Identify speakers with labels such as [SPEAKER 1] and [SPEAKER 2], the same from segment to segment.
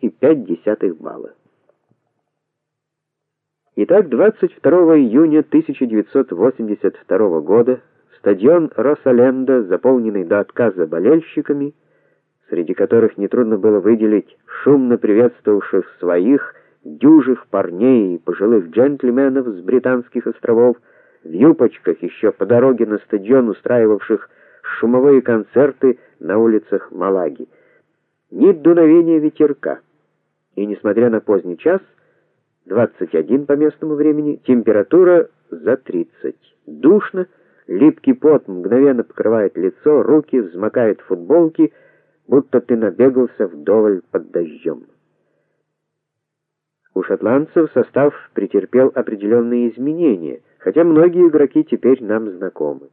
[SPEAKER 1] 7,5 балла. Итак, 22 июня 1982 года стадион Росаленда, заполненный до отказа болельщиками, среди которых нетрудно было выделить шумно приветствовавших своих дюжих парней и пожилых джентльменов с британских островов, в юбочках еще по дороге на стадион устраивавших шумовые концерты на улицах Малаги. Ни дуновения ветерка. И несмотря на поздний час, 21 по местному времени, температура за 30. Душно, липкий пот мгновенно покрывает лицо, руки взмокают футболки, будто ты набегался вдоволь под дождем. У шотландцев состав претерпел определенные изменения, хотя многие игроки теперь нам знакомы.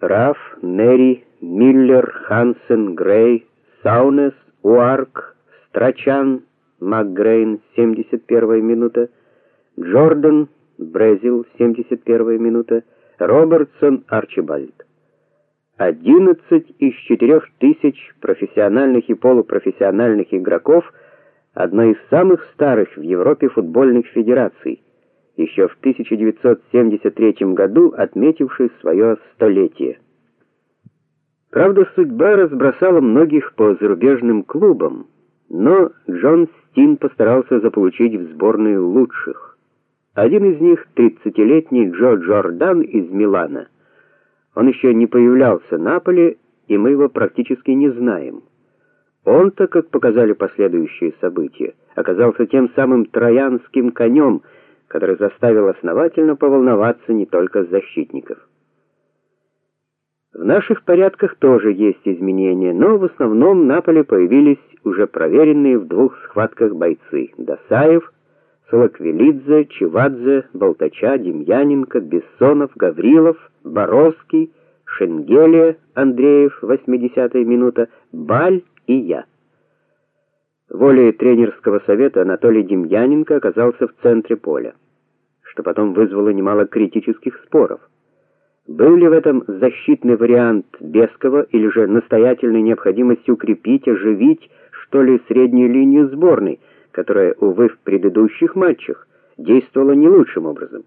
[SPEAKER 1] Раф, Нери, Миллер, Хансен, Грей, Саунес, Уарк, Страчан, МакГрейн, 71 минута, Джордан, Брезил, 71 минута, Робертсон, Арчибальд. 11 из 4000 профессиональных и полупрофессиональных игроков одной из самых старых в Европе футбольных федераций, еще в 1973 году отметившей свое столетие. Правда, судьба разбросала многих по зарубежным клубам, но Джон Стин постарался заполучить в сборную лучших. Один из них тридцатилетний Джо Джордан из Милана. Он еще не появлялся на поле, и мы его практически не знаем. Он-то, как показали последующие события, оказался тем самым троянским конем, который заставил основательно поволноваться не только защитников. В наших порядках тоже есть изменения, но в основном на поле появились уже проверенные в двух схватках бойцы: Дасаев, Солоквилидзе, Чевадзе, Болтача, Демьяненко, Бессонов, Гаврилов, Боровский, Шенгелия, Андреев, 80-я минута, Баль и я. Волей тренерского совета Анатолий Демьяненко оказался в центре поля, что потом вызвало немало критических споров. Был ли в этом защитный вариант Бескова или же настоятельной необходимости укрепить, оживить, что ли, среднюю линию сборной, которая увы в предыдущих матчах действовала не лучшим образом?